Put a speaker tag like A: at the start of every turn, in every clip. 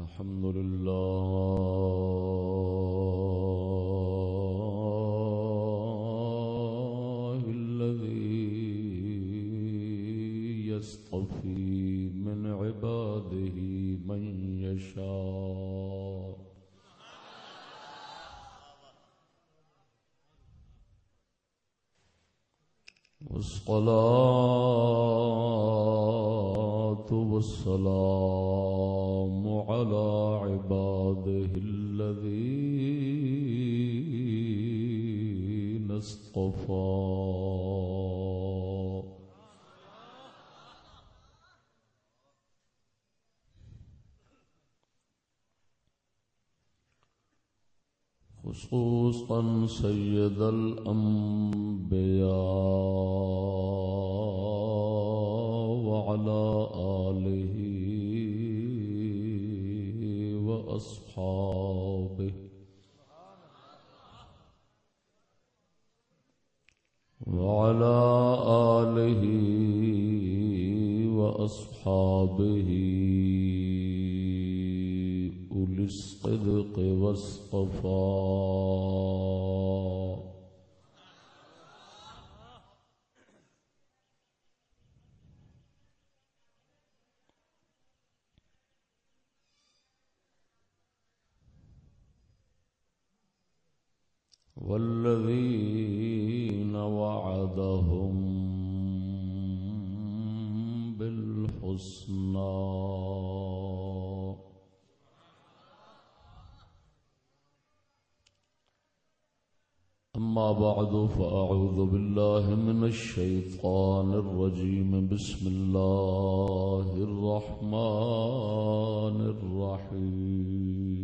A: الحمد لله الذي يصطفي من عباده من يشاء. والصلاة والسلام على عباده الذين اصطفى خصوصا سيد الأنبياء. وأصحابه. وعلى آله وأصحابه أولي الصدق والصفاق والذين وعدهم بالحسنى. أما بعد فأعوذ بالله من الشيطان الرجيم. بسم الله الرحمن الرحيم.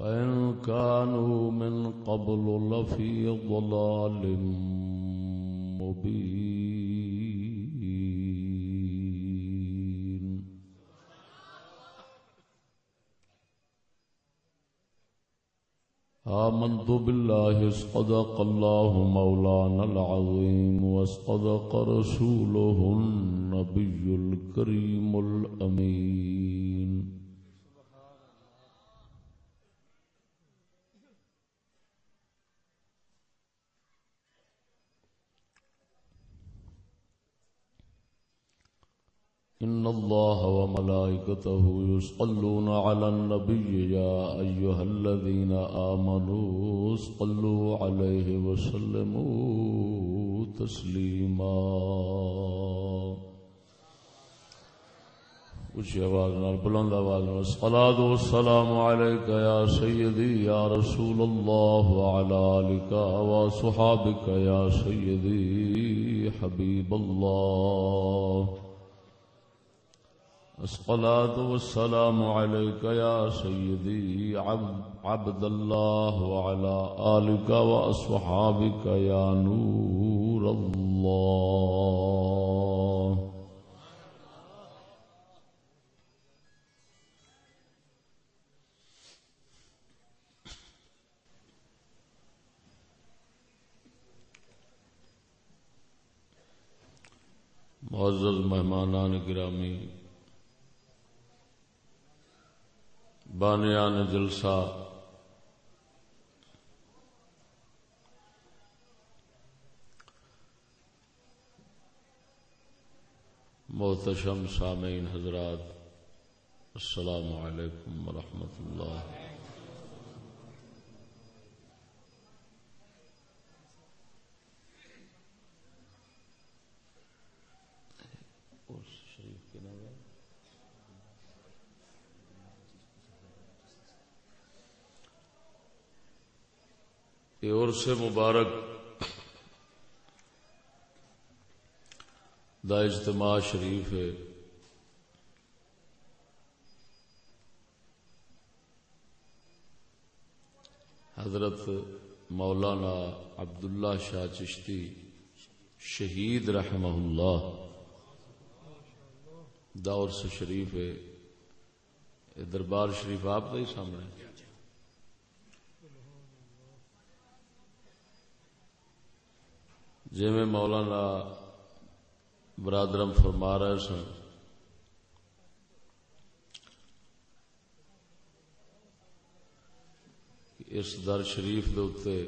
A: وإن كانوا من قبل لفي ضلال مبين آمنت بالله، صدق الله مولانا العظيم، وصدق رسوله النبي الكريم الأمين. إن الله وملائكته يصلون على النبي يا أيها الذين آمنوا صلوا عليه وسلموا تسليما. اچھی آواز نال، بلند آواز نال الصلاة والسلام عليك يا سيدي يا رسول الله وعلى آلك وصحابك يا سيدي حبيب الله الصلاة والسلام عليك يا سيدي عبد, عبد الله وعلى آلك وأصحابك يا نور الله. معزز مہمانان گرامی بانیان جلسہ۔ محتشم سامعین حضرات السلام علیکم ورحمۃ اللہ۔ یہ عرص مبارک دا اجتماع شریف ہے۔ حضرت مولانا عبداللہ شاہ چشتی شہید رحمہ اللہ دا عرص شریف ہے۔ دربار شریف آپ کا ہی سامنے جی میں مولانا برادرم فرما رہے سن۔ اس در شریف دے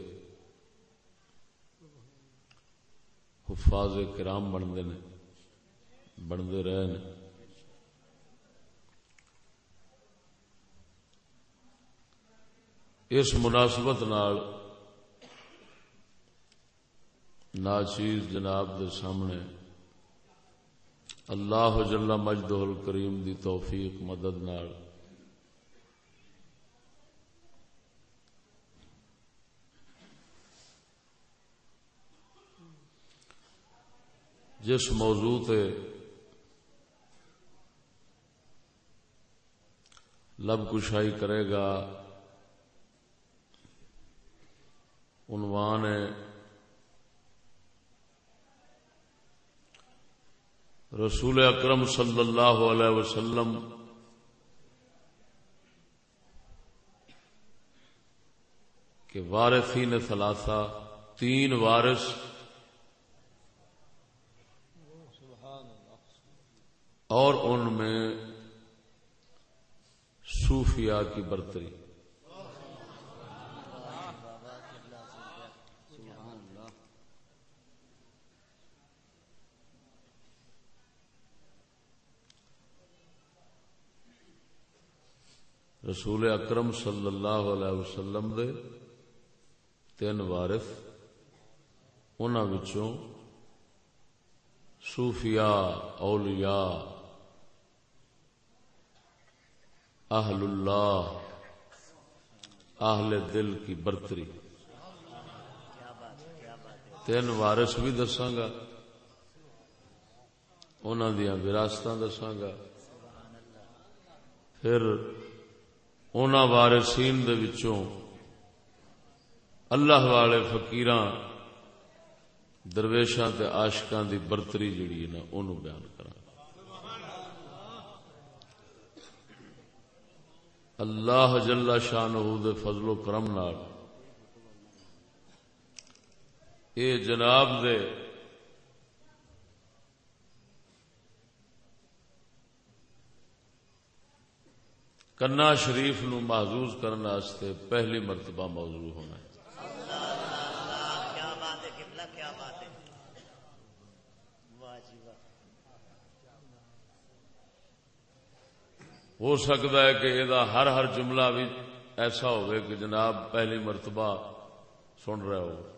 A: حفاظ کرام بنتے نے بنتے رہے ہیں۔ اس مناسبت نال ناچیز جناب دے سامنے اللہ جل مجد کریم دی توفیق مدد نال جس موضوع تے لب کشائی کرے گا، عنوان ہے رسول اکرم صلی اللہ علیہ وسلم کے وارثین ثلاثہ، تین وارث اور ان میں صوفیاء کی برتری۔ رسول اکرم صلی اللہ علیہ وسلم دے تین وارث وچوں صوفیاء، اولیاء، اہل اللہ، اہل دل کی برتری۔ تین وارث بھی دساگا انہوں دیا وراثت دساگا پھر ان وارسین اللہ والے فکیر درویشاں تے آشکاں دی برتری جڑی ہے نا انہوں بیان کرا اللہ جل شان دے فضل و کرم نال اے جناب دے کنا شریف نو محظوظ کرنے پہلی مرتبہ موضوع ہونا ہے۔ ہو سکتا ہے کہ یہ ہر ہر جملہ بھی ایسا ہوئے کہ جناب پہلی مرتبہ سن رہے ہو۔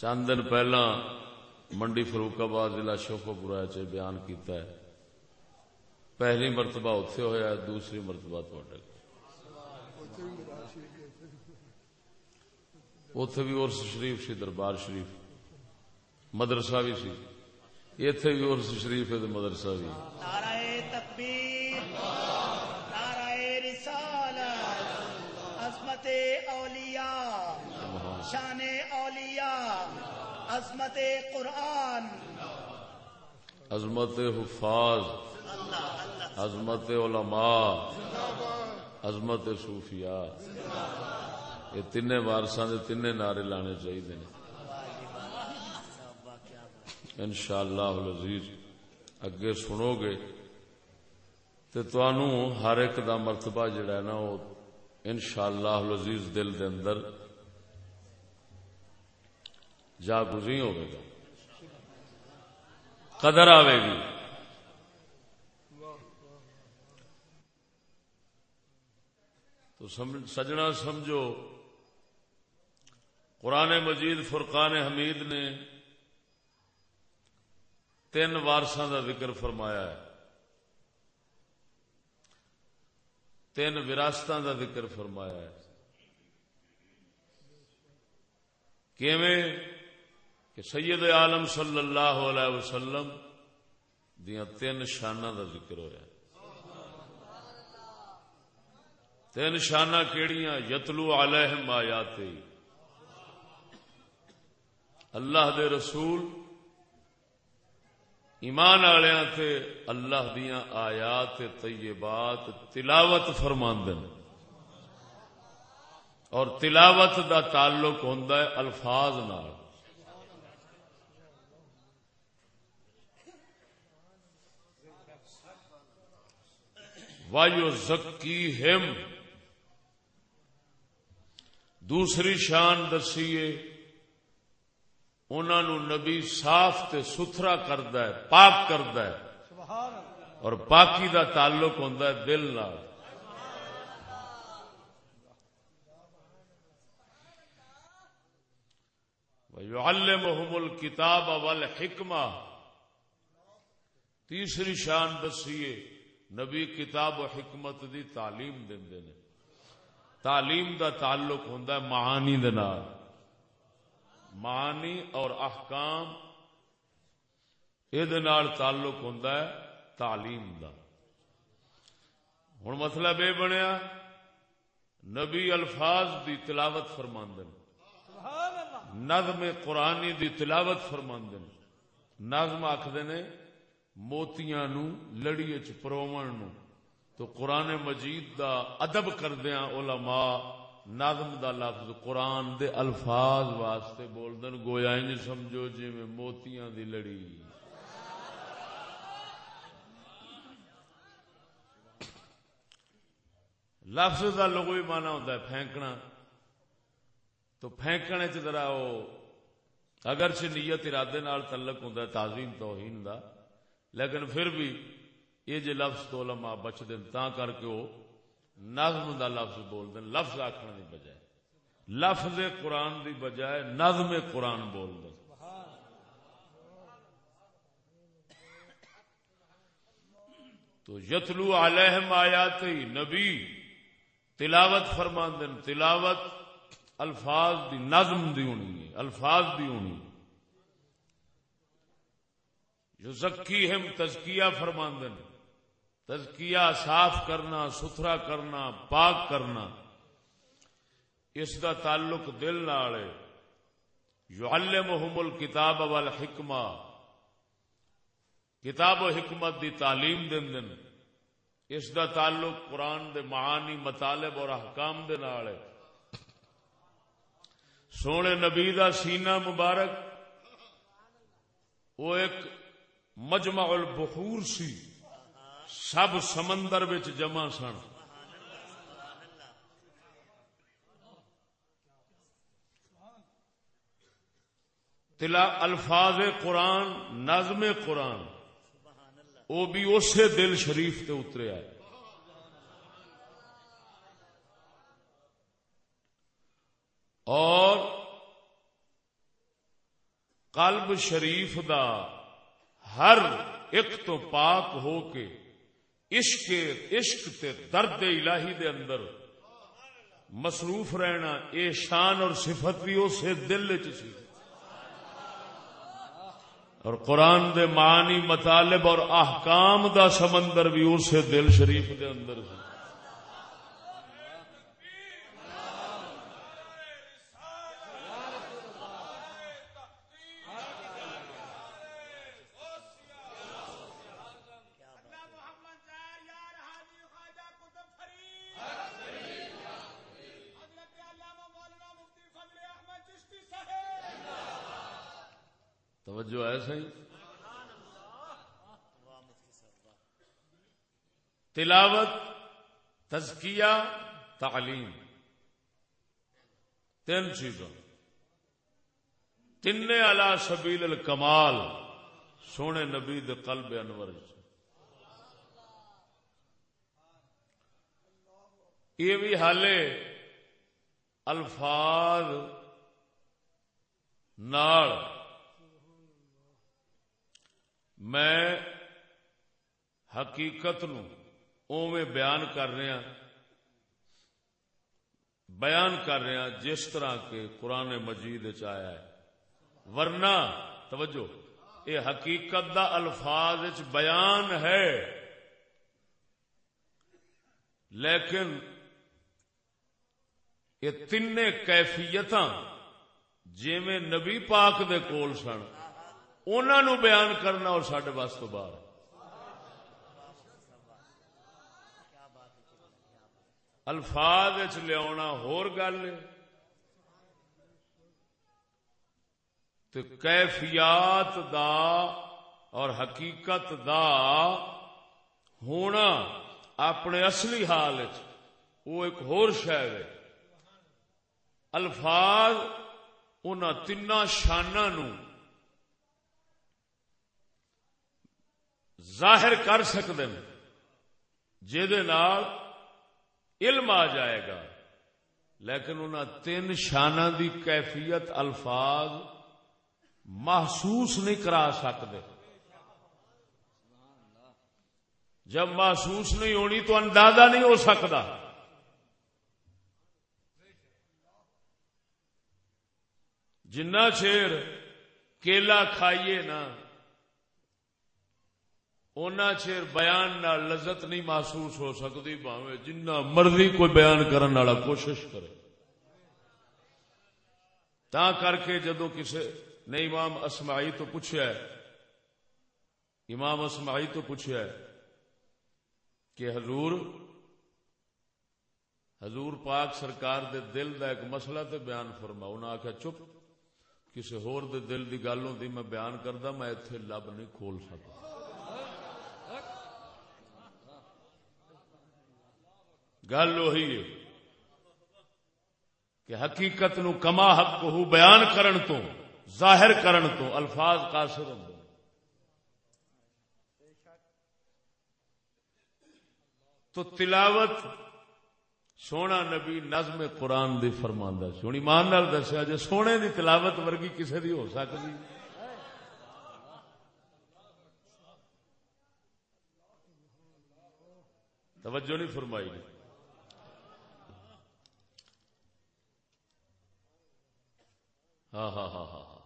A: چند دن پہلا منڈی فروخ آباد ضلع شوکو پورا چ بیان کیتا ہے۔ پہلی مرتبہ اتے ہوا دوسری مرتبہ تھوڑے اتے بھی ارس شریف سی، دربار شریف۔ مدرسہ بھی سی۔ اتے بھی ارس شریف ہے مدرسہ بھی۔ عظمت اولیاء، شان اولیاء۔ عظمت قرآن۔ عظمت حفاظ۔ عظمت علماء۔ عظمت صوفیاء۔ یہ تین وارساں دے تین نعرے لانے چاہیے ان شاء اللہ عزیز اگے سنو گے۔ تو تنوع ہر ایک دا مرتبہ جڑا ہے نا، وہ ان شاء اللہ عزیز دل دے اندر جا گزی گا۔ قدر آئے گی۔ تو سجنا سمجھو۔ قرآن مجید فرقان حمید نے تین وارساں کا ذکر فرمایا ہے۔ تین وراثت کا ذکر فرمایا ہے۔ کہ سید عالم صلی اللہ علیہ وسلم دیا تین شانہ دا ذکر ہوا تین شانہ کیڑیاں؟ یتلو علیہم آیات اللہ دے رسول ایمان تے اللہ دیا آیات طیبات تلاوت فرماندن اور تلاوت دا تعلق ہوں الفاظ نال۔ وایو زکی ہم دوسری شان دسیے انہوں نبی صاف تے ستھرا کرد پاک کرد اور پاکی دا تعلق ہوں دل نال۔ وَيُعَلِّمُهُمُ الْكِتَابَ وَالْحِكْمَةِ۔ تیسری شان دسیے نبی کتاب و حکمت دی تعلیم دے تعلیم دا تعلق ہوں معانی دنار معانی اور احکام یہ تعلق ہوں تعلیم دا۔ ہوں مطلب یہ بنیا نبی الفاظ دی تلاوت فرماندن نظم قرآنی دی تلاوت فرما نظم آخر نے موتیاں نو، لڑی چ نو۔ تو قرآن مجید دا ادب کردیا علماء نظم دا لفظ قرآن دے الفاظ واسطے بول دن گویا انج سمجھو جی میں موتیاں دی لڑی۔ لفظ کا لوگ بھی مانا ہوتا ہے پھینکنا۔ تو پھینکنے ذرا وہ اگر نیت ارادے نال تعلق ہوں تعظیم توہین دا۔ لیکن پھر بھی یہ جی لفظ تو لما بچ دین تا کر کے وہ نظم دا لفظ بول دین، لفظ آخر کی بجائے۔ لفظ قرآن دی بجائے نظم قرآن بول دین۔ تو یتلو علیہم آیات نبی تلاوت فرمان دین تلاوت الفاظ دی نظم دی ہونی ہے، الفاظ دی ہونی جو زکی ہم تزکیہ فرماندن تزکیہ صاف کرنا، ستھرا کرنا، پاک کرنا۔ اس دا تعلق دل نال یعلمہم الکتاب والحکمہ۔ کتاب و حکمت دی تعلیم دن دن اس دا تعلق قرآن دے معانی، مطالب اور احکام دے نال ہے۔ سونے نبی دا سینہ مبارک۔ وہ ایک مجمع البحور سی۔ سب سمندر بچ جمع سن۔ تلا الفاظ قرآن، نظم قرآن۔ وہ بھی اسی دل شریف تے اتریا ہے اور قلب شریف دا ہر ایک تو پاک ہو کے عشق عشق تے درد الہی دے اندر مصروف رہنا، اے شان اور صفت بھی اسے دل چی اور قرآن دے معنی مطالب اور احکام دا سمندر بھی اسے دل شریف دے اندر سی توجہ ہے صحیح تلاوت، تزکیہ، تعلیم۔ تین چیزوں تین الا سبیل الکمال سونے نبی د قلب انور یہ بھی حالے الفاظ نار میں حقیقت نو بیان کر رہا بیان کر رہے ہیں جس طرح کے قرآن مجید آیا ہے۔ ورنہ، توجہ، یہ حقیقت دا الفاظ بیان ہے۔ لیکن، یہ تین کیفیت جی نبی پاک دے کول سن انہوں بیان کرنا اور سڈے بس تو باہر۔ الفاظ لیا ہور گل کیفیات دا اور حقیقت دا ہونا اپنے اصلی حال وہ ایک ہور شہر ہے۔ الفاظ ان تین شانہ نو ظاہر کر سکتے ہیں جہد علم آ جائے گا۔ لیکن ان تین شانہ دی کیفیت الفاظ محسوس نہیں کرا سکتے۔ جب محسوس نہیں ہونی تو اندازہ نہیں ہو سکتا۔ جنا چیر کیلا کھائیے نا اونا چیر بیان نہ لذت نہیں محسوس ہو سکتی باوے جنہ مرضی کوئی بیان کرنے والا کوشش کرے۔ تا کر کے جدو کسی نے امام اسمائی تو پوچھا امام اسمائی تو پوچھا کہ حضور حضور پاک سرکار دے دل دا ایک مسئلہ تے بیان فرما انہاں آخیا چپ کسی ہور دے دل دی گل ہوندی، میں بیان کردا، میں ایتھے لب نہیں کھول سکتا گل وہی ہے کہ حقیقت نو کما حق ہو بیان کرن تو ظاہر کرن تو الفاظ قاصر ہوں تو تلاوت سونا نبی نظم قرآن دی فرماندہ سونی مان نال دسیا جی سونے دی تلاوت ورگی کسی دی ہو سکتی توجہ نہیں فرمائی نہیں ہاں ہاں ہاں ہاں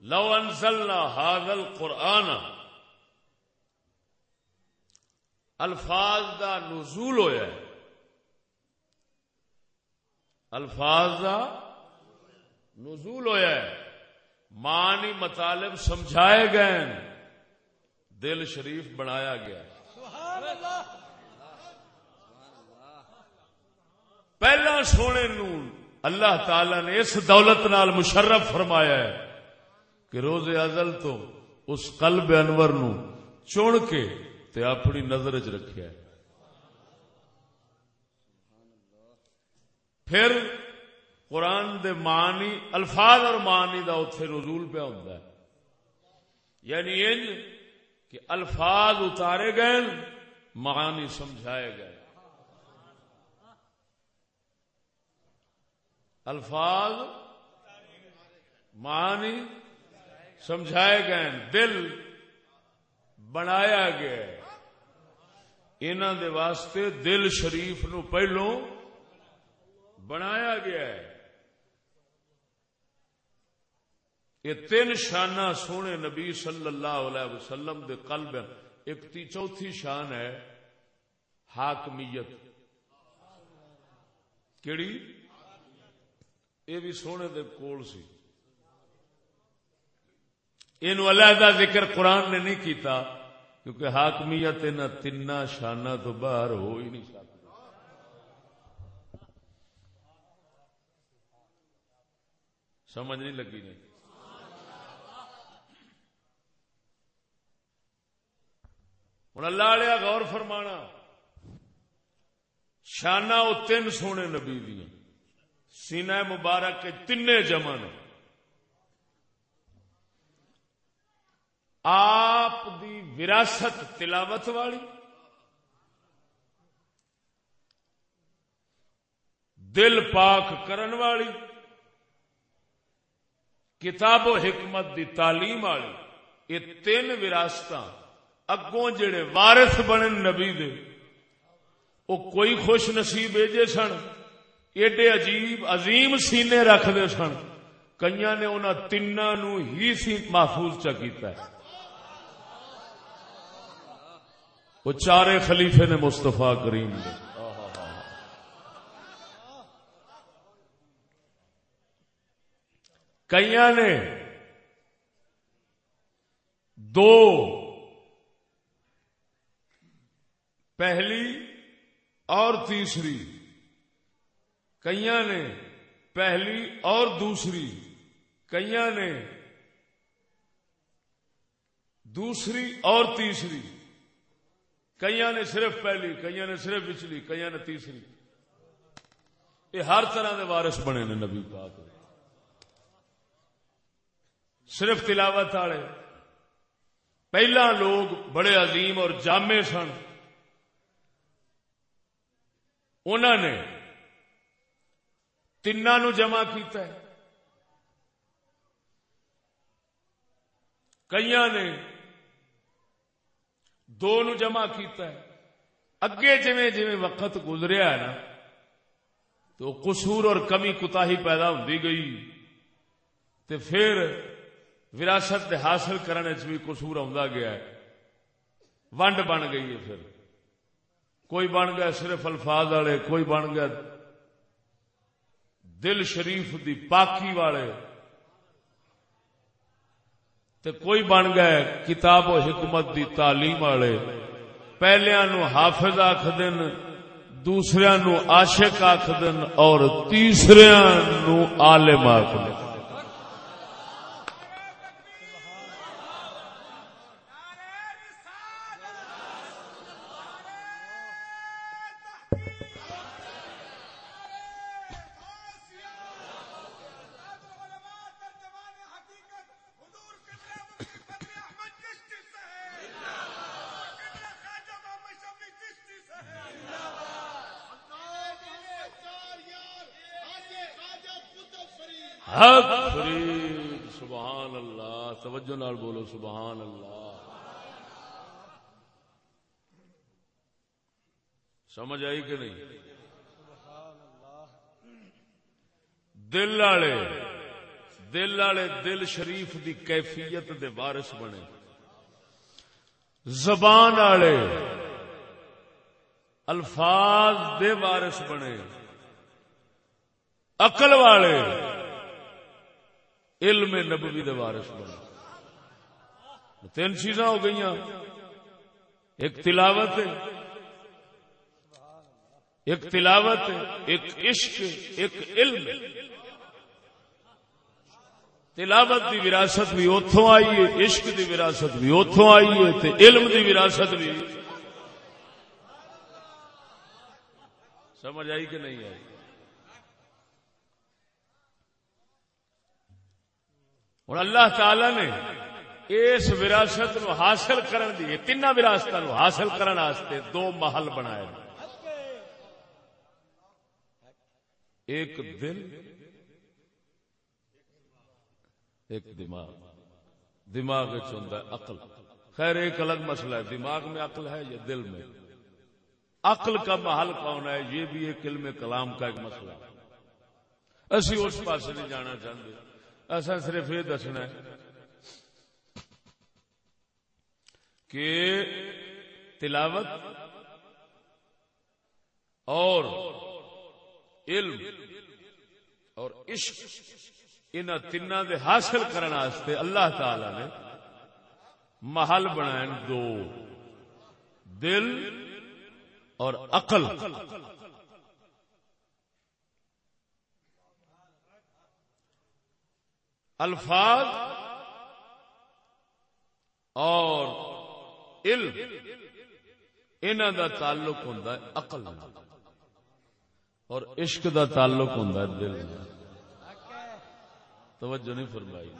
A: لو انزلنا هذا القرآن۔ الفاظ دا نزول ہویا ہے۔ الفاظ دا نزول ہویا ہے۔ معنی مطالب سمجھائے گئے دل شریف بنایا گیا پہلا سونے نون۔ اللہ تعالی نے اس دولت نال مشرف فرمایا ہے کہ روز ازل تو اس قلب انور نو چن کے تے اپنی نظر چ رکھا پھر قرآن دے معنی، الفاظ اور معنی دا اتے رضول پہ ہوتا ہے۔ یعنی انج کہ الفاظ اتارے گئے معنی سمجھائے گئے الفاظ معنی سمجھائے گئے دل بنایا گیا انہوں دے واسطے دل شریف نو پہلو بنایا گیا ہے۔ یہ تین شانہ سونے نبی صلی اللہ علیہ وسلم دے قلب ایک تی چوتھی شان ہے حاکمیت۔ کیڑی؟ یہ بھی سونے دے کول سی۔ یہ علیحدہ ذکر قرآن نے نہیں کیتا، کیونکہ حاکمیت ان تین شانہ تو باہر ہو ہی نہیں سکتا سمجھ نہیں لگی نہیں ہوں اللہ لیا غور فرمانا شانہ وہ تین سونے نبی دیا۔ سینہ مبارک کے تین جمن آپ دی وراثت تلاوت والی۔ دل پاک کرن والی۔ کتاب و حکمت دی تعلیم والی۔ یہ تین وراثت اگوں جڑے وارث بنے نبی دے۔ وہ کوئی خوش نصیب ایجے سن۔ ایڈے عجیب عظیم سینے رکھتے سن۔ کئی نے انہوں تین نو ہی سی محفوظ چکیتا ہے۔ وہ چارے خلیفے نے مستفا کریم دے۔ کئی نے دو پہلی اور تیسری کئی نے پہلی اور دوسری کئی نے دوسری اور تیسری۔ کئی نے صرف پہلی کئی نے صرف پچھلی کئی نے تیسری۔ یہ ہر طرح کے وارث بنے نے نبی پاک۔ صرف تلاوت والے۔ پہلا لوگ بڑے عظیم اور جامع سن۔ انہوں نے تین جمع کیتا ہے کئی نے دو نو جمع کیتا ہے اگے جی جی وقت گزریا ہے نا تو قصور اور کمی کتا ہی پیدا ہوتی گئی تو پھر وراثت حاصل کرنے بھی قصور آ گیا ہے ونڈ بن گئی ہے پھر کوئی بن گیا صرف الفاظ والے کوئی بن گیا دل شریف دی پاکی والے تے کوئی بن گئے کتاب و حکمت دی تعلیم والے۔ پہلے نو حافظ آخ دن دوسرے نو عاشق آخ دن اور تیسرے نو عالم آخ دن سبحان اللہ سمجھ آئی کہ نہیں؟ دل والے دل والے دل شریف دی کیفیت دے وارث بنے۔ زبان والے الفاظ دے وارث بنے۔ اقل والے علم نبوی دے وارث بنے تین چیزاں ہو گئی ایک تلاوت ایک تلاوت ایک عشق ایک علم تلاوت دی وراثت بھی اتوں آئی ہے۔ عشق دی وراثت بھی اتوں آئی ہے۔ علم دی وراثت بھی۔ سمجھ آئی کہ نہیں آئی؟ اور اللہ تعالی نے اس وراثت نو حاصل کرن دی تین وراثت نو حاصل کرن واسطے دو محل بنائے ایک دل، ایک دماغ۔ دماغ چند عقل۔ خیر، ایک الگ مسئلہ ہے۔ دماغ میں عقل ہے یا دل میں؟ عقل کا محل کون ہے؟ یہ بھی ایک علم کلام کا ایک مسئلہ ہے۔ اسی اس پاس نہیں جانا چاہتے۔ ایسا صرف یہ دسنا ہے کہ تلاوت اور علم اور عشق ان تین دے حاصل کرنے اللہ تعالی نے محل بنائے دو، دل اور عقل۔ الفاظ اور علم انہ دا تعلق ہوں اقل اور عشق دا تعلق ہوں دل توجہ نہیں فرمائی۔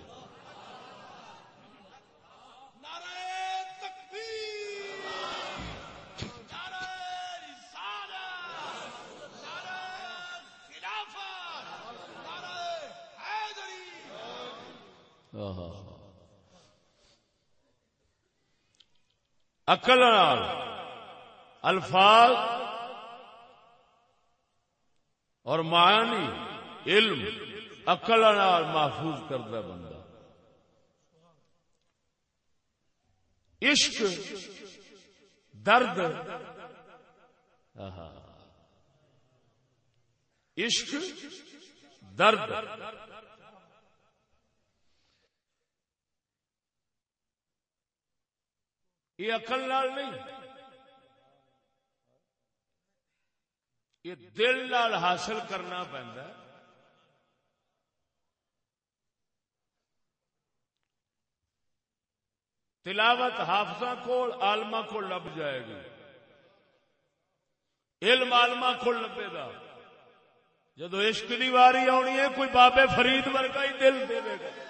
A: اقل الفاظ اور معانی علم اقل محفوظ کرتا بندہ۔ عشق درد۔ عشق درد۔ یہ اقل نال نہیں۔ یہ دل نال حاصل کرنا پہنتا ہے۔ تلاوت حافظ کو آلما کو لب جائے گی۔ علم آلما کو لبے گا۔ جدو عشق کی واری آنی ہے، کوئی بابے فرید ورگا ہی دل دے گا۔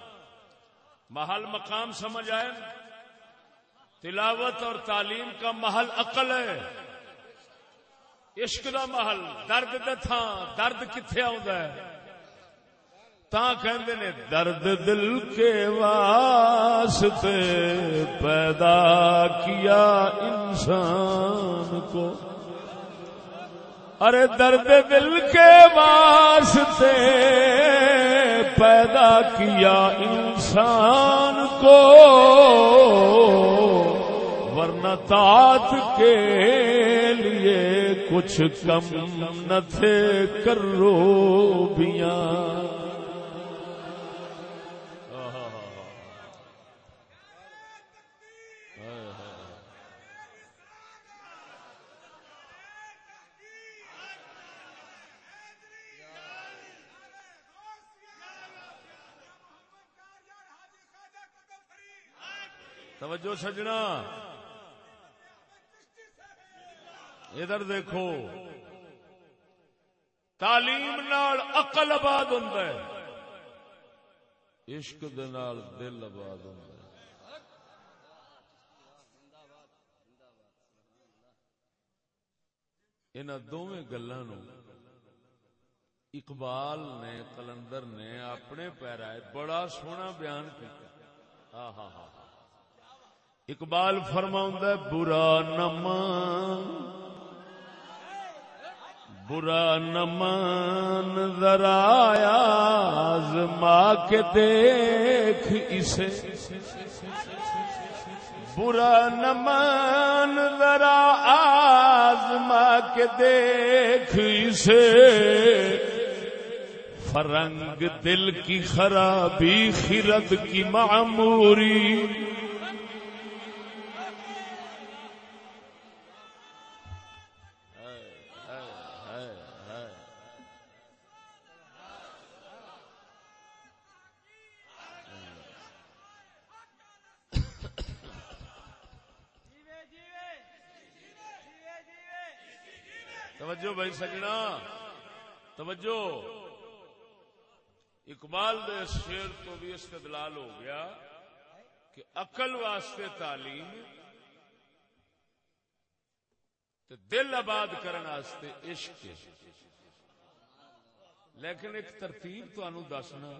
A: محل مقام سمجھ آئے؟ تلاوت اور تعلیم کا محل عقل ہے۔ عشق کا محل، درد دتھا درد کتنے ہے؟ کہندے نے، درد دل کے واسطے پیدا کیا انسان کو۔ ارے درد دل کے واسطے پیدا کیا انسان کو ورنہ تاج کے لیے کچھ کم نہ تھے کرو توجہ سجنا۔ ادھر دیکھو۔ تعلیم نال اقل آباد ہوں عشق دل آباد ہوں ان دونوں گلوں اقبال نے کلندر نے اپنے پیرائے بڑا سونا بیان کیا ہاں ہاں ہاں۔, ہاں۔ اقبال فرما برا نمان برا نمان ذرا آزما کے دیکھ اسے۔ برا نمان ذرا آزما کے دیکھ اسے۔ فرنگ دل کی خرابی، خرد کی معموری۔ اقبال شیر تو بھی استدلال ہو گیا کہ عقل واسطے تعلیم تے دل آباد کرنے عشق لیکن ایک ترتیب تو دسنا،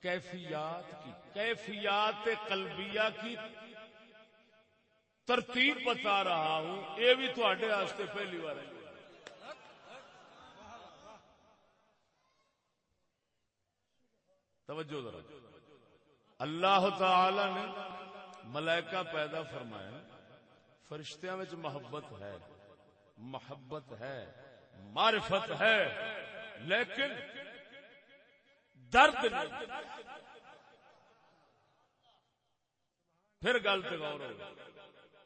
A: کیفیات کی، کیفیات قلبیہ کی ترتیب بتا رہا ہوں۔ یہ بھی تھوڑے پہلی بار ہے۔ توجہ ذرا۔ اللہ تعالی نے ملائکہ پیدا فرمایا، فرشتیاں میں محبت ہے محبت ہے، معرفت ہے، لیکن درد نہیں۔ پھر گل پہ غور ہو۔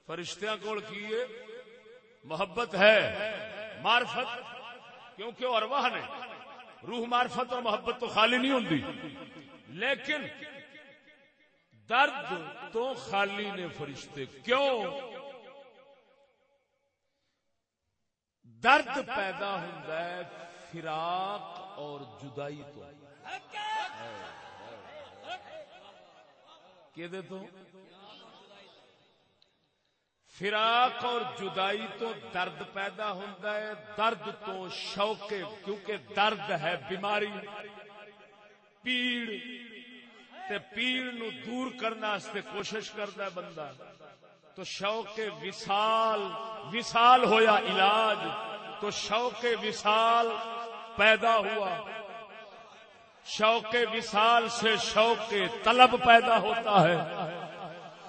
A: فرشتیاں کول کیے محبت ہے، معرفت، کیونکہ اور وہ نے۔ روح معرفت اور محبت تو خالی نہیں ہوتی لیکن درد تو خالی نے فرشتے کیوں؟ درد پیدا ہوتا ہے فراق اور جدائی تو۔ تو؟ فراق اور جدائی تو درد پیدا ہوتا ہے، درد تو شوق کیونکہ درد ہے بیماری۔ پیڑ تے پیڑ نو دور کرنے کوشش کرتا ہے بندہ۔ تو شوق وصال وصال ہویا علاج۔ تو شوق وصال پیدا ہوا۔ شوق وصال سے شوق طلب پیدا ہوتا ہے۔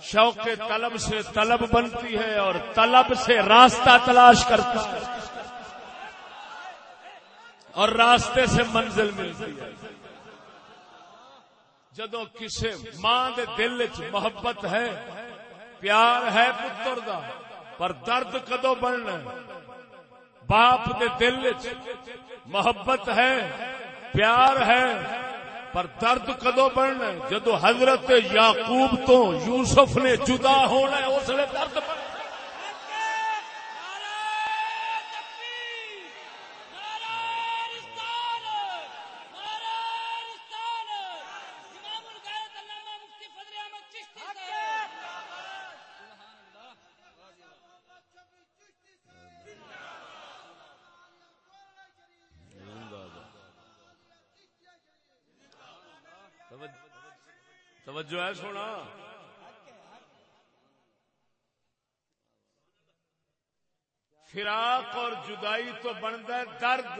A: شوق طلب سے طلب بنتی ہے اور طلب سے راستہ تلاش کرتا ہے۔ اور راستے سے منزل ملتی ہے۔ جدو کسی ماں دے دل چ محبت ہے، پیار ہے پتر دا، پر درد کدو بننا باپ دے دل چ محبت ہے، پیار ہے، پر درد کدو بننا جدو حضرت یعقوب تو یوسف نے جدا ہونا ہے، اس لیے درد بننا توجہ ہے، سونا۔ فراق اور جدائی تو بنتا ہے درد۔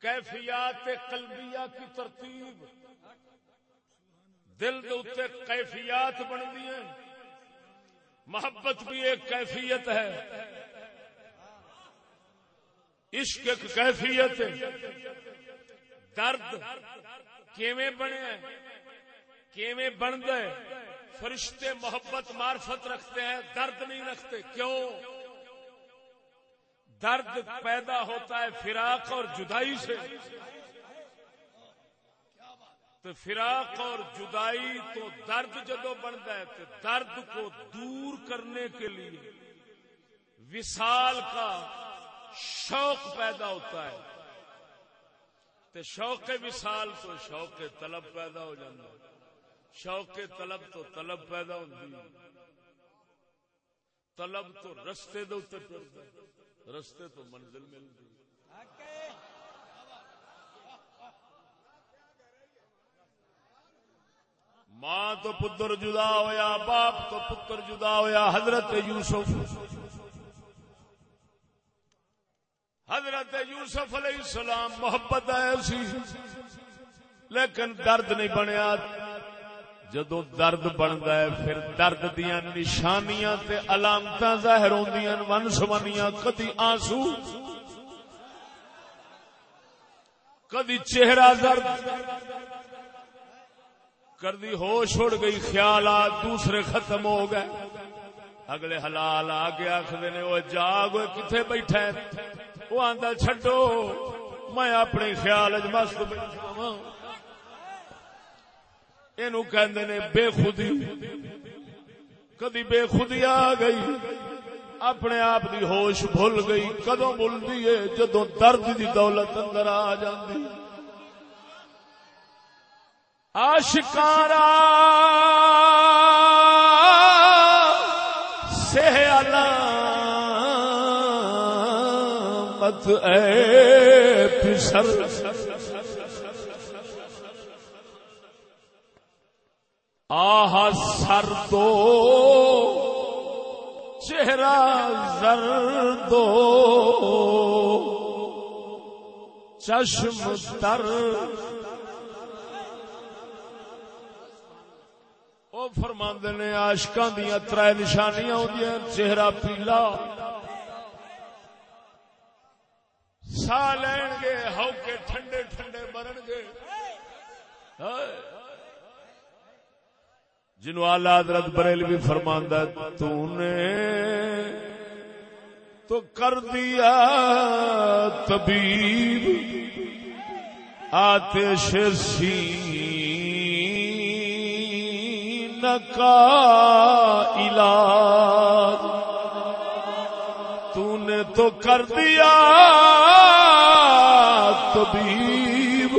A: کیفیات قلبیہ کی ترتیب۔ دل دے کیفیات بنتی ہیں۔ محبت بھی ایک کیفیت ہے۔ عشق ایک کیفیت ہے۔ درد کیویں بنے کیویں بن گئے فرشتے محبت، معرفت رکھتے ہیں، درد نہیں رکھتے، کیوں؟ درد پیدا ہوتا ہے فراق اور جدائی سے۔ تو فراق اور جدائی تو درد جدو بنتا ہے، تو درد کو دور کرنے کے لیے وصال کا شوق پیدا ہوتا ہے۔ تے شوق وصال تو شوق طلب پیدا ہو جاتا شوق طلب تو طلب پیدا ہوتی طلب تو رستے دے رستے تو منزل ملتی ماں تو پتر جدا ہویا، باپ تو پتر جدا ہویا، حضرت یوسف حضرت یوسف علیہ السلام محبت آیا سی، لیکن درد نہیں بنیا۔ جدو درد بنتا ہے، پھر درد دیا نشانیاں تے علامت ظاہر ہوندیاں ون سمنیاں کدی آنسو، کدی چہرہ درد کردی ہوش اڑ گئی خیالات دوسرے ختم ہو گئے۔ اگلے حلال آ کے آخر نے وہ جاگ کتنے بیٹھے وہ آدھا چڈو میں اپنے خیال مست یہ نے بے خودی کدی بے خودی آ گئی، اپنے آپ دی ہوش بھول گئی۔ کدو بھولتی ہے؟ جدو درد دی دولت اندر آ جاتی آشکارا مت اے پسر۔ آہ سر دو، چہرہ زر دو۔ چشم تر وہ فرماند نے آشکا دیا تر نشانیاں ہوتی چہرہ پیلا۔ سا لین گے ہو کے ٹھنڈے ٹھنڈے مرن گے۔ جنو آلہ حضرت بریل بھی فرماندہ تو نے تو کر دیا طبیب، آتش سین کا علاج۔ تو کر دیا طبیب،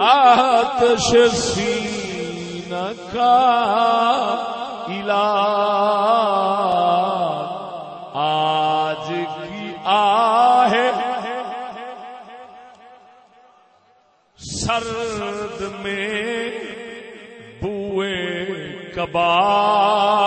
A: آتش سین کا علاج۔ آج کی آہ سرد میں بوئے کباب۔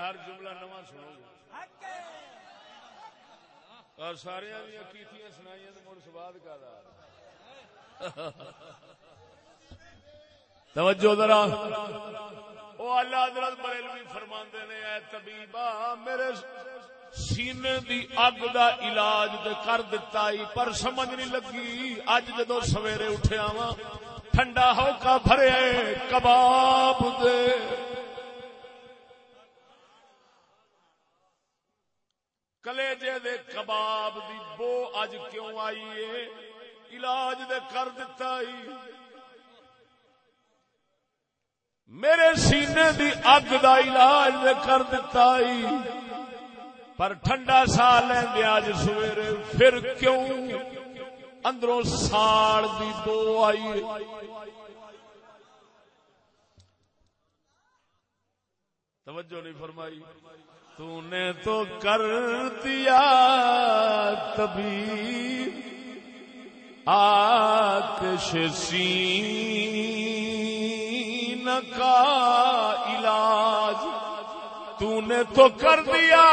A: ہر جملہ نواں سنو گا اور سارے دیا کیتیاں سنائی مڑ سواد کا توجہ ذرا۔ وہ اللہ حضرت بریلوی فرماندے نے، اے طبیبا میرے سینے دی اگ دا علاج تے کر دتا ہی پر سمجھ نہیں لگی۔ اج جدو سویرے اٹھیا وا ٹھنڈا ہوکا بھرے کباب دے۔ کلیجے دے کباب دی بو اج کیوں آئی ہے؟ علاج دے کر دتا ہی۔ میرے سینے دی اگ دا علاج دے کر دتا ہی۔ پر ٹھنڈا سا لیندے اج سویرے پھر کیوں اندروں ساڑ دی بو آئی ہے؟ توجہ نہیں فرمائی۔ تو نے تو کر دیا تبھی آتش سین کا علاج تو نے تو کر دیا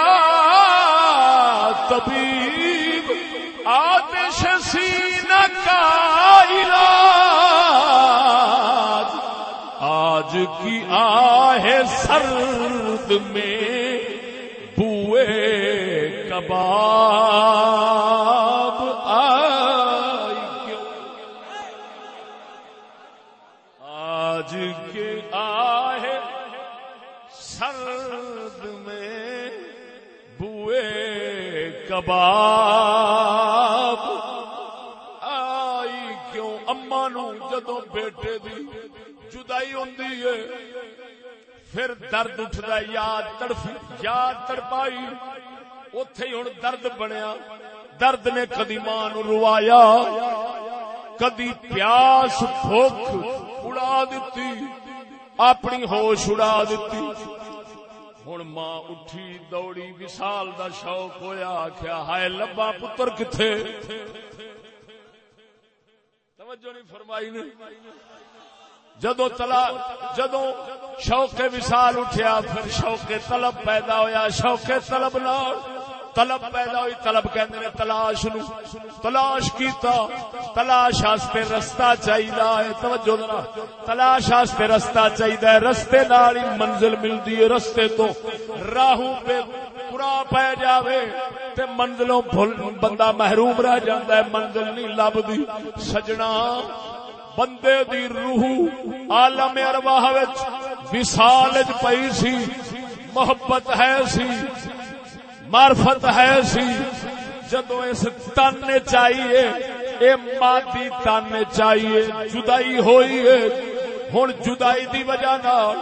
A: طبیب آتش سین کا علاج آج کی آہ سرد میں کباب آئی کیوں؟ آج کے آہ سرد میں بوئے کباب آئی کیوں؟ اما نو جدو بیٹے دی جدائی ہوندی ہے پھر درد اٹھتا یاد تڑفی یاد تڑپائی۔ اتے ہوں درد بنیا۔ درد نے کدی ماں نو روایا، کدی پیاس، بھوک اڑا دیتی اپنی ہوش اڑا دیتی ہوں ماں اٹھی، دوڑی وسال دا شوق ہویا آخیا ہائے لبا پتر کتھے؟ توجہ نہیں فرمائی نے۔ جدو تلا جدو شوق وسال اٹھیا، پھر شوق طلب پیدا ہویا، شوق طلب نال طلب پیدا ہوئی، طلب کہندے نے تلاش نو، تلاش کیتا، تلاش واسطے رستہ چاہیدا ہے، توجہ ذرا، تلاش واسطے رستہ چاہیدا ہے، رستے نال ہی منزل ملدی ہے، رستے تو راہوں پہ پورا پی جاوے تے منزلوں بھول بندہ محروم رہ جاندا ہے، منزل نہیں لبدی، سجنا بندے دی روح عالم ارواح وچ وصال وچ پئی سی، محبت ہے سی، معرفت ہے سی۔ جدو اس تن چاہیے، اے مادی تن چاہیے، جدائی ہوئی ہے۔ ہن جدائی دی وجہ نال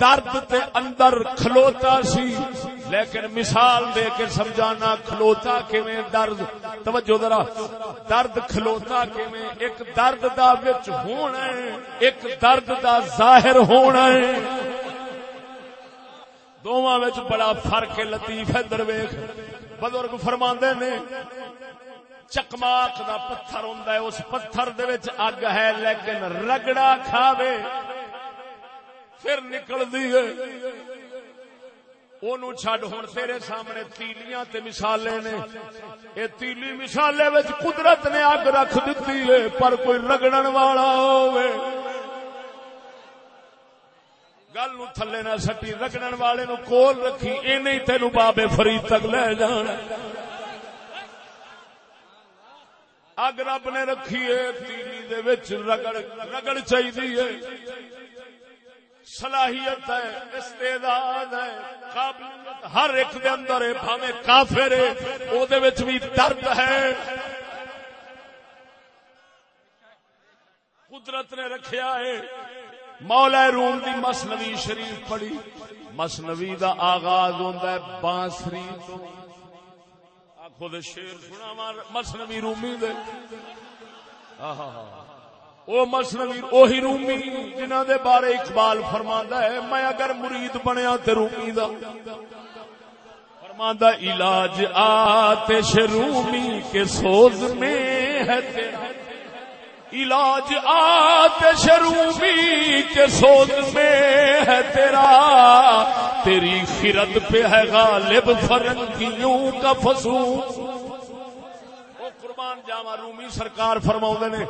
A: درد تے اندر کھلوتا سی۔ لیکن مثال دے کے سمجھانا، کھلوتا کیویں درد؟ توجہ ذرا، درد کھلوتا کیویں؟ ایک درد دا وچ ہونا ہے، ایک درد دا ظاہر ہونا ہے۔ دونوں وچ بڑا فرق ہے، لطیف ہے، درویش۔ بزرگ فرماندے نے، چکماک دا پتھر ہوندا ہے، اس پتھر دے وچ اگ ہے، لیکن رگڑا کھاوے، پھر نکل دی ہے اونوں چھڈ ہن تیرے سامنے تیلیاں تے مثالے نے۔ اے تیلی مثالے وچ قدرت نے اگ رکھ دتی ہے، پر کوئی رگڑن والا ہوے گل نو تھلے نہ سٹی، رگڑن والے نو کول رکھی، اے نہیں تینو بابے فرید تک لے جانا۔ اگ رب نے رکھیے تیلی رگڑ رگڑ چاہیے صلاحیت ہے، استعداد ہے، قابلیت، ہر ایک دے اندر ہے بھاوے کافر ہے او دے وچ بھی درد ہے۔ قدرت نے رکھیا ہے۔ مولا روم دی مسنوی شریف پڑھی۔ مسنوی دا آغاز ہوندا ہے بانسری تو۔ آخو دے شیر سنا مسنوی رومی دے۔ آہا۔ او مسنوی اوہی رومی جنہ دے بارے اقبال فرماندا ہے، میں اگر مرید بنیا تے رومی دا۔ فرماندا علاج آتش رومی کے سوز میں ہے تیرا۔ علاج آتش رومی کے سوز میں ہے تیرا۔ تیری خرد پہ ہے غالب فرنگیوں کا فسو قربان جاوا رومی سرکار فرما نے۔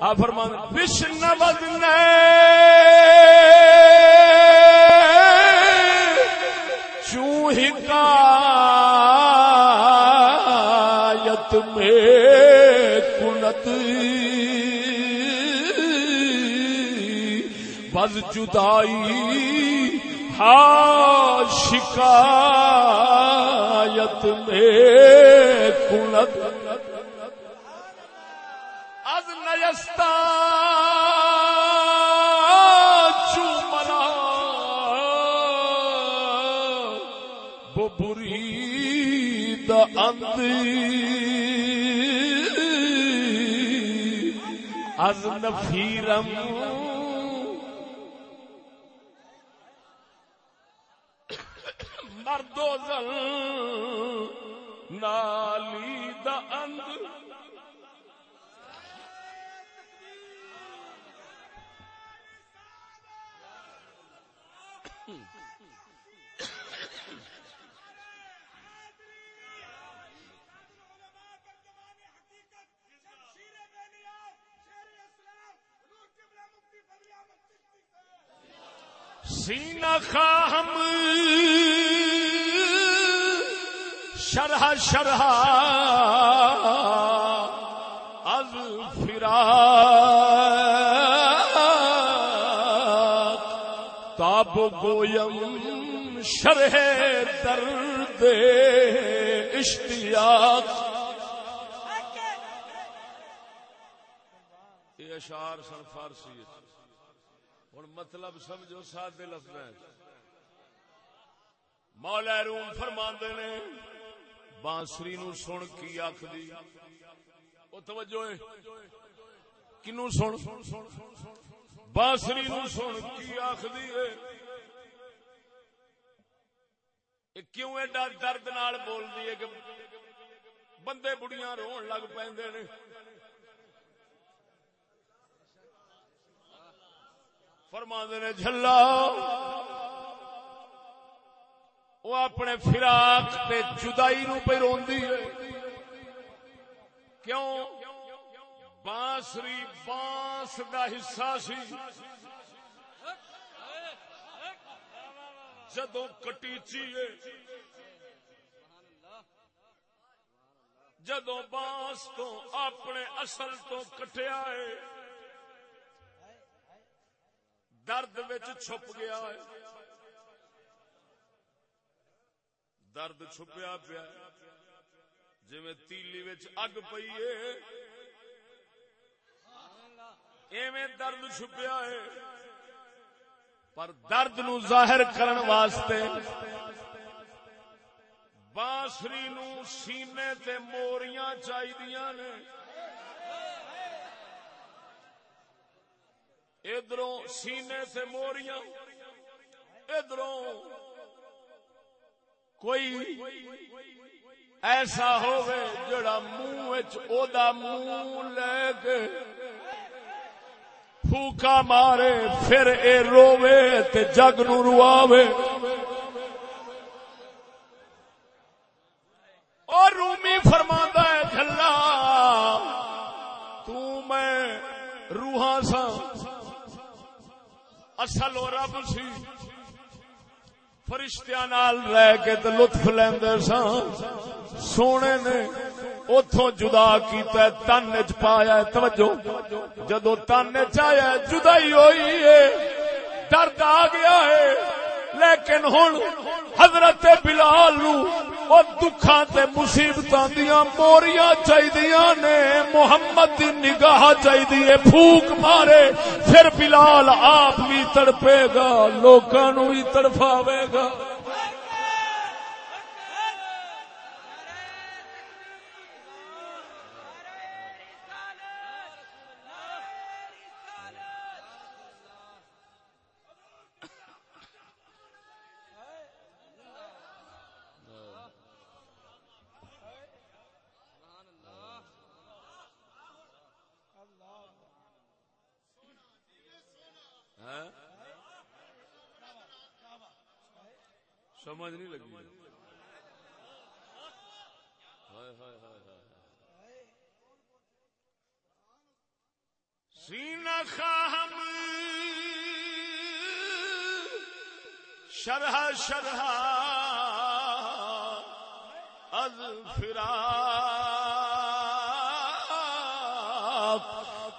A: آ فرما وشن بدن چوہی کا یت میں کنت۔ بز جدائی ہا شکایت میں کنت۔ از نیستا چومنا ببری دا اندی از نفیرم۔ مردوزل نالی دا اند سینہ خام، شرح شرح، از فرا تاب گویم، شرح درد اشتیاق۔ یہ اشعار سن فارسی۔ ہوں مطلب سمجھو سادے لفظ مولا روم فرما نے، بانسری نو سن کی آخری وہ توجہ کنو سن؟ بانسری نو سن کی آخ آخری کیوں ایڈا درد نال بول دی کہ بندے بڑیاں رون لگ پہ فرما نے جلا وہ اپنے فراق تے جدائی نو پہ روندی ہے۔ کیوں؟ بانسری بانس دا حصہ سی۔ جدو کٹیچی جدو بانس تو اپنے اصل تو کٹیا ہے درد چھپ گیا ہے۔ درد چھپیا پیا جی تیلی اگ پی ایویں درد چھپیا ہے۔ پر درد نو ظاہر کرن واسطے بانسری نو سینے تے موریاں چاہیے نے۔ ادھر سینے سے موریاں ادھر کوئی ایسا ہوئے جڑا منہ منہ لے کے پھوکا مارے، پھر اے روے تے جگ نو رواوے۔ اصل و رب سی۔ فرشتیاں نال رہ کے تے لطف لیندے سا سونے نے اتوں جدا کیتا تن چ پایا توجہ۔ جدو تن چیا جدائی ہوئی ہے۔ درد آ گیا ہے۔ لیکن ہوں حضرت بلال نو دکھا تے مصیبت دیا موریاں چاہیدیاں نے، محمد دی نگاہ چاہیے پھوک مارے، پھر بلال آپ بھی تڑپے گا، لوکاں نو بھی تڑفاوے گا۔ سمجھ نہیں لگی۔ سینا خاہم شرح شرح۔ از فرا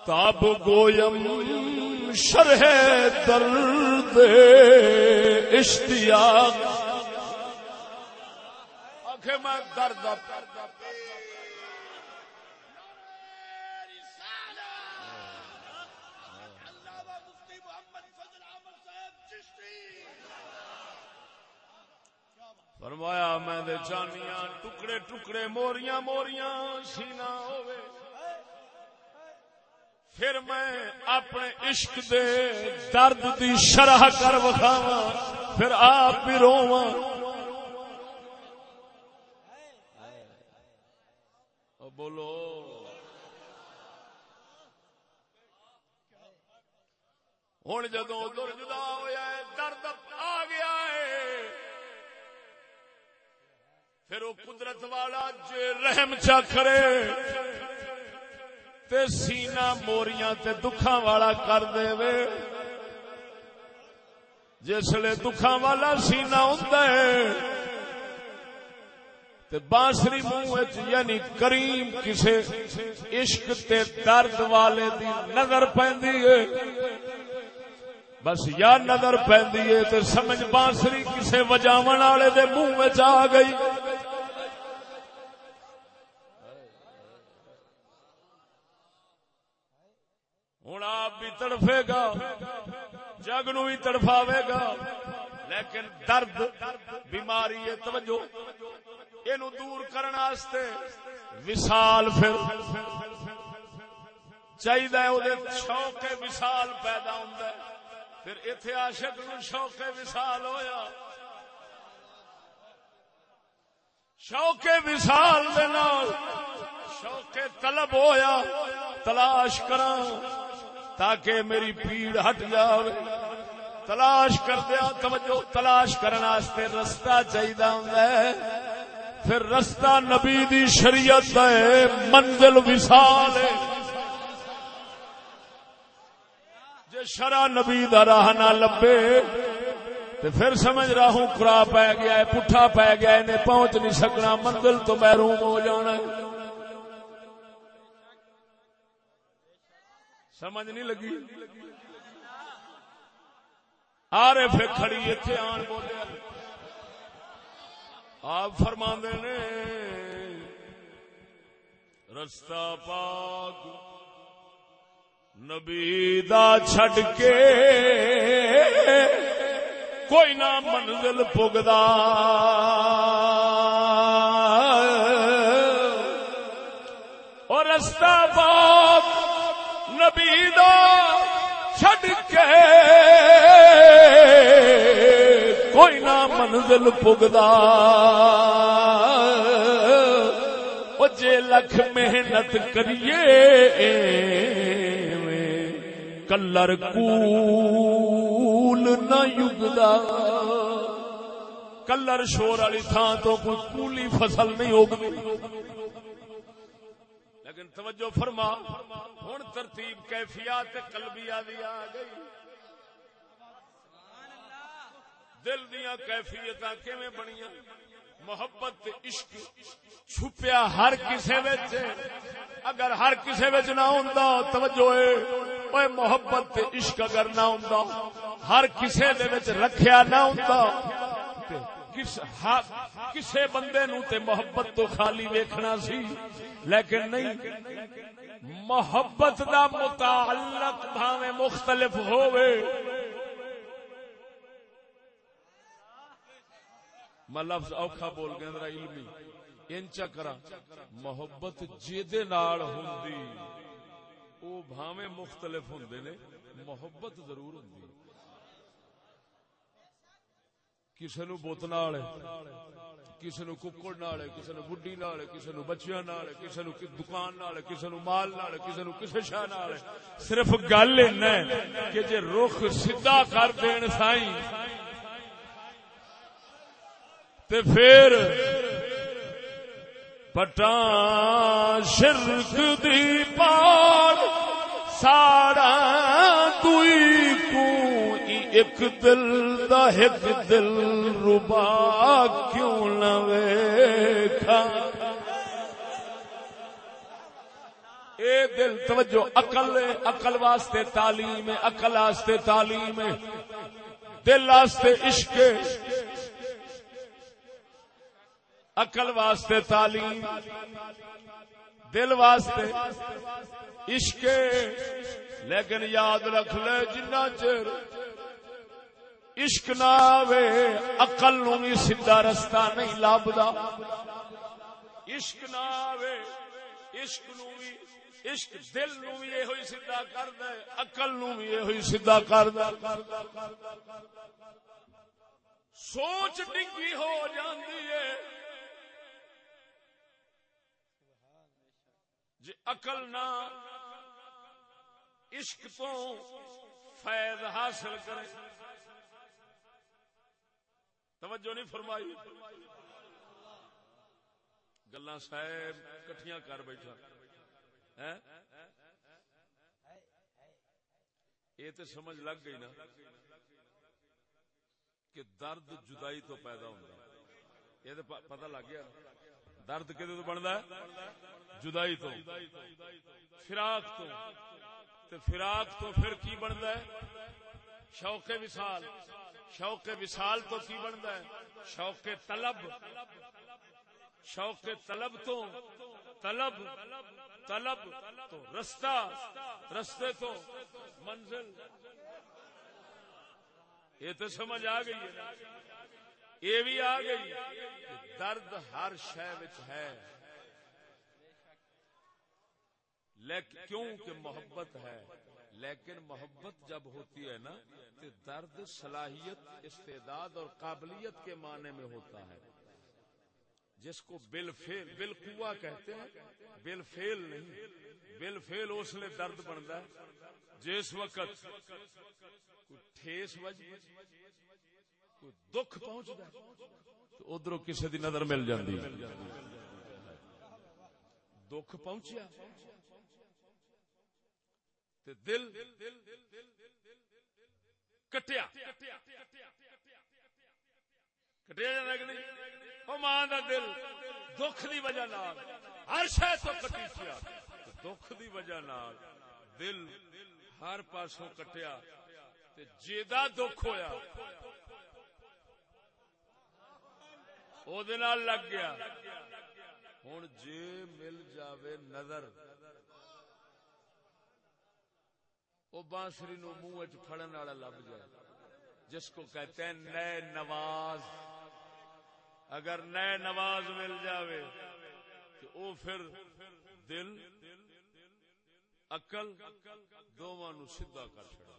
A: تاب گویم شرح درد اشتیاق۔ میں درد فرمایا میں دے جانیاں ٹکڑے ٹکڑے موریاں موریاں سینا ہوئے پھر میں اپنے عشق دے درد دی شرح کر وکھاوا پھر آپ بھی رواں بولو ہوں جدو ادھر جدا ہوا ہے درد آ گیا ہے پھر وہ قدرت والا جے رحم چکھرے تے سینا موریاں تے دکھاں والا کر دے وے جسے دکھاں والا سینا ہوں بانسری منہ یعنی کریم کسے عشق تے درد والے دی نظر پہندی ہے بس یا نظر پہندی تے سمجھ بانسری کسے وجاون والے دے منہ وچ آ گئی۔ ہوں آپ بھی تڑفے گا، جگ نو بھی تڑفاوے گا، لیکن درد، بیماری ہے، توجہ۔ یہ دور کرنے وسال پھر چاہیے شوق وسال پیدا ہوں پھر اتے آشک نو شوق وسال ہویا۔ شوق وسال شوق طلب ہویا، تلاش کرا تاکہ میری پیڑ ہٹ جاوے۔ تلاش کر دیا توجہ، تلاش کرنے رستہ چاہیے ہوں پھر رستہ نبی دی شریعت ہے منزل وسال ہے۔ جے شرع نبی دا راہ نہ لبے تو پھر سمجھ رہا ہوں کرا پی گیا ہے، پٹھا پی گیا ہے، انہیں پہنچ نہیں سکنا، منزل تو محروم ہو جانا ہے۔ سمجھ نہیں لگی؟ آ رہے پھر کھڑی اتنے آن بولے۔ آپ فرما نے، رستہ پاک نبی دا چھڈ کے کوئی نہ منزل پگدا اور رستہ پاک نبی دا چھڈ کے کوئی نہ منزل پگدا جے لکھ محنت کریے۔ کلر کول نہ یگدا کلر شور والی تھان تو کوئی کولی فصل نہیں ہوگی۔ لیکن توجہ فرما ہوں ترتیب کیفیات کلبیا دی آ گئی۔ دل دیا کیفیت بنیا محبت عشق چھپیا ہر کسے وچ۔ اگر ہر کسے وچ نہ ہوندا، توجہ اے۔ اوے محبت عشق اگر نہ ہوندا، ہر کسے دے وچ رکھیا نہ ہوندا۔ کس کسے بندے نو تے محبت تو خالی ویکھنا سی۔ لیکن نہیں، محبت دا متعلق بھاویں مختلف ہووے۔ میں لفظ اوکھا بول گیا، ذرا علمی۔ انچا کرا محبت جیدے نال ہوندی۔ او بھاویں مختلف ہوندے نے، محبت ضرور ہوندی۔ کسے نو بت نال کسی نو ککڑ نال کسی نو بڈی نال کسی نو بچیاں نال کسی نو دکان نال کسی نو مال نال کسی نو کسی شاہ نال صرف گل ہے کہ جے رخ سیدھا کر دین سائیں تے پھر پٹان شرک دی پار ساڑا دوئی کو ایک دل دا ایک دل ربا کیوں نہ ویکھا؟ اے دل، توجہ، عقل عقل واسطے تعلیم، عقل واسطے تعلیم، دل واسطے عشق عقل واسطے تعلیم، دل واسطے عشق۔ لیکن یاد رکھ لے جنا چر عشق نہ آوے اقل نو بھی سیدھا رستہ نہیں لبدا۔ عشق نہ آوے، عشق نو بھی عشق دل نو بھی یہ ہوئی سیدھا کر دے اقل نو بھی یہ ہوئی سیدھا کر دے سوچ ڈگی ہو جاندی ہے۔ جی اقل نہ، عشق تو فیض حاصل کرے۔ توجہ نہیں فرمائی۔ گلا صاحب کٹیاں کر بیٹھا۔ یہ تو سمجھ لگ گئی نا کہ درد جدائی تو پیدا ہوتا یہ تو پتہ لگ گیا۔ درد کہ بنتا ہے؟ جدائی تو۔ فراق تو۔ تے فراق تو پھر کی بنتا ہے؟ شوق وصال۔ شوق وصال تو کی بنتا ہے؟ شوق طلب۔ شوق طلب تو۔ طلب۔ طلب تو رستہ۔ رستے تو منزل۔ یہ تو سمجھ آ گئی ہے۔ یہ بھی آ گئی درد ہر شہ ہے۔ لیکن کیوں کہ محبت ہے، لیکن محبت جب ہوتی ہے نا، تو درد صلاحیت، استعداد اور قابلیت کے معنی میں ہوتا ہے۔ جس کو بل فیل بل کہتے ہیں بل فیل نہیں۔ بل فیل اس لیے درد بنتا ہے۔ جس وقت ٹھیس وجہ کوئی دکھ پہنچتا ہے تو ادھر کسی دی نظر مل جاتی دکھ پہنچیا تے دل کٹیا۔ کٹیا جانا کہ نہیں؟ ماں کا دل دکھ دی وجہ نال۔ ہر شہ تو کٹی کیا دکھ دی وجہ نال دل ہر پاسوں کٹیا جیدا دکھ ہویا۔ لگ گیا ہوں جے مل جاوے نظر وہ بانسری نو منہ فڑن والا لب جائے جس کو کہتے ہیں نئے نواز اگر نئے نواز مل جاوے تو او پھر دل اقل دونوں نو سیدھا کر چڑا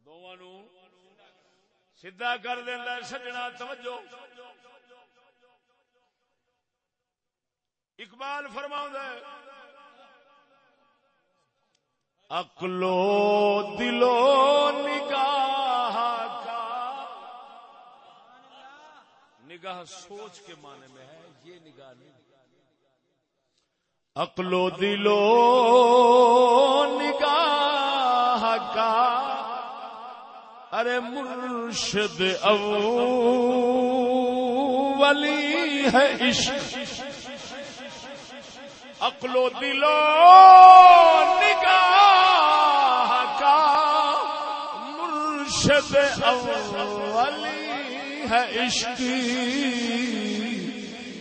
A: دونوں نو سیدھا کر دینا سجنا، توجہ۔ اقبال فرماؤں اکلو دلو نگاہ کا۔ نگاہ سوچ کے معنی میں ہے، یہ نگاہ نہیں۔ اکلو دلو ارے مرشد اولی ہے عشق۔ اکلو دلو نگاہ کا مرشد اولی ہے عشق۔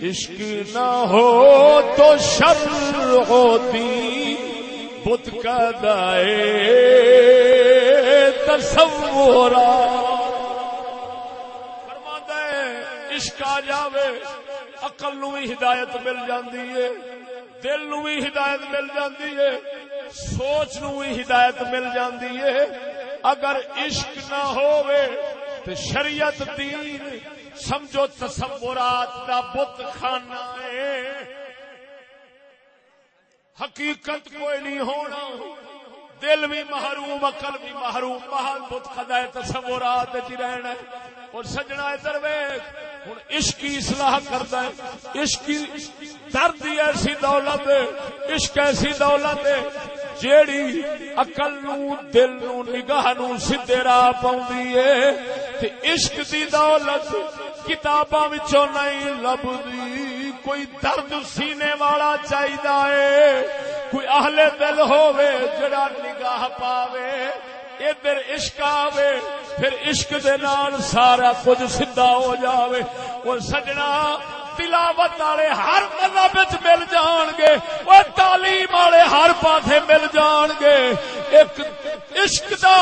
A: عشق نہ ہو تو شر ہوتی، بت کا دائے۔ تصورا فرما عشق آ جاوے اقل نو بھی ہدایت مل جاندی ہے، دل نو بھی ہدایت مل جاندی ہے، سوچ نو بھی ہدایت مل جاندی ہے۔ اگر عشق نہ ہووے تو شریعت دین، سمجھو تصورات کا بت خانہ ہے۔ حقیقت کوئی نہیں ہونا۔ دل بھی محروم، عقل بھی محروم۔ محل بت خدا تصورات چ جی رہنا اور سجنا ادھر ویخ ہوں عشق اصلاح کرتا ہے۔ عشق درد ایسی دولت عشق ایسی دولت جیڑی اقل نو، دل نو، نگاہ نو سدھے راہ پاؤں عشق دی دولت کتاباں نہیں لبدی کوئی درد سینے والا چاہیے کوئی اہل دل ہووے جڑا نگاہ پاوے۔ ادھر عشق آوے، پھر عشق دے نال سارا کچھ سیدھا ہو جاوے۔ اور سجنا، تلاوت والے ہر مذہب مل جان گے۔ وہ تعلیم والے ہر پاسے مل جان گے۔ ایک عشق دا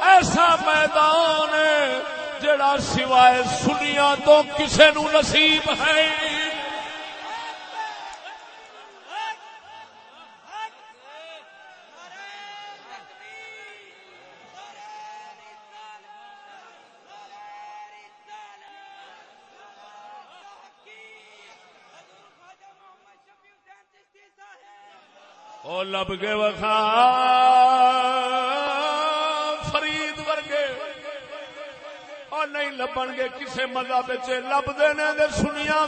A: ایسا میدان ہے، جڑا سوائے سنیا تو کسے نو نصیب ہے۔ لب کے وکھا فرید ورگے۔ اور نہیں لبن گے کسی مذہب لب دے سنیا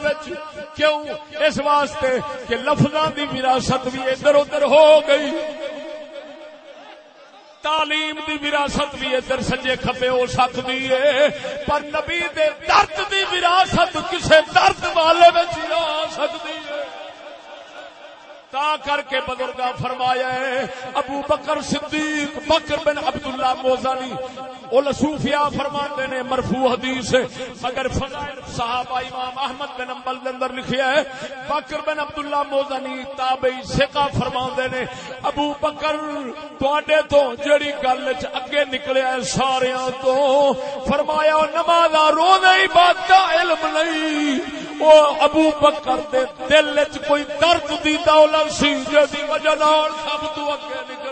A: کیوں؟ اس واسطے کہ لفظاں دی وراثت بھی ادھر ادھر ہو گئی۔ تعلیم دی وراثت بھی ادھر سجے کھپے ہو سکتی ہے۔ پر نبی دے درد دی وراثت کسے درد والے میں آ سکتی ہے۔ تا کر کے بزرگا فرمایا ہے، ابو بکر صدیق، بکر بن عبداللہ موزانی وہ لسوفیا فرماتے نے، مرفوع حدیث ہے۔ مگر فضائل صحابہ امام احمد بن امبل کے اندر لکھیا ہے، بکر بن عبداللہ موزانی تابعی سکا فرما نے، ابو بکر تواڈے تو جڑی گل چ اگے نکلیا ہے سارے تو، فرمایا نماز روزہ عبادت علم نہیں وہ ابو بکر دے دل چ کوئی درد دی دولت سی جی وجہ سب تو اگے نکل